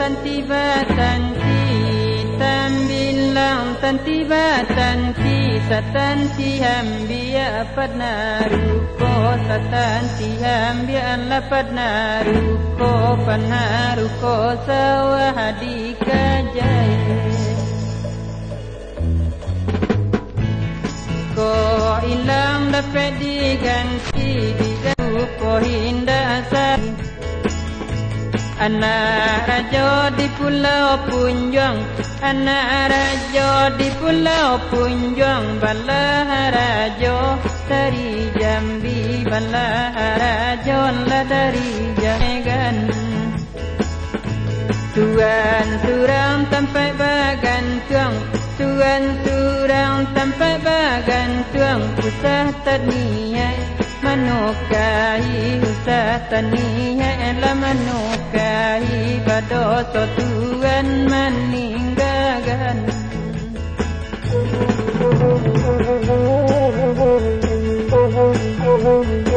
Tantiba tanti Tambilang tantiba tanti Satanti hambia padna ruko Satanti hambia lapadna ruko Padna ruko sawahadika jaya Ko ilang dapat diganti Diganti ko hinda asal. Anak raja di pulau punjang Anak raja di pulau punjang Bala raja dari Jambi Bala raja lah dari Jangan Tuan surang tempat bagan tuang Tuan surang tempat bagan tuang. Usah terniat manukai usatani la manukai badoso tuan meninggagan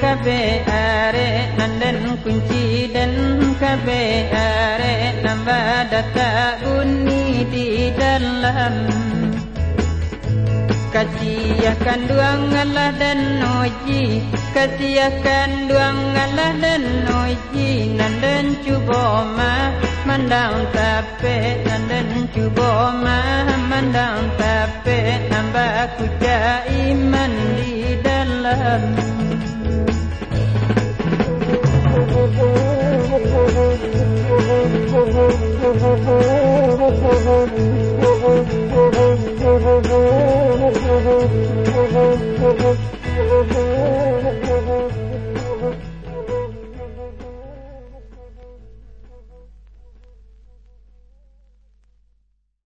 kabe are Nandan kunci dan kabe are Nambah data bunyi di dalam. Kasiahkan duang Allah dan uji Kasiahkan duang Allah dan uji Nandan cuba mah mandang tape Nandan cuba mah mandang tape Nambah kuja iman di dalam Thank you.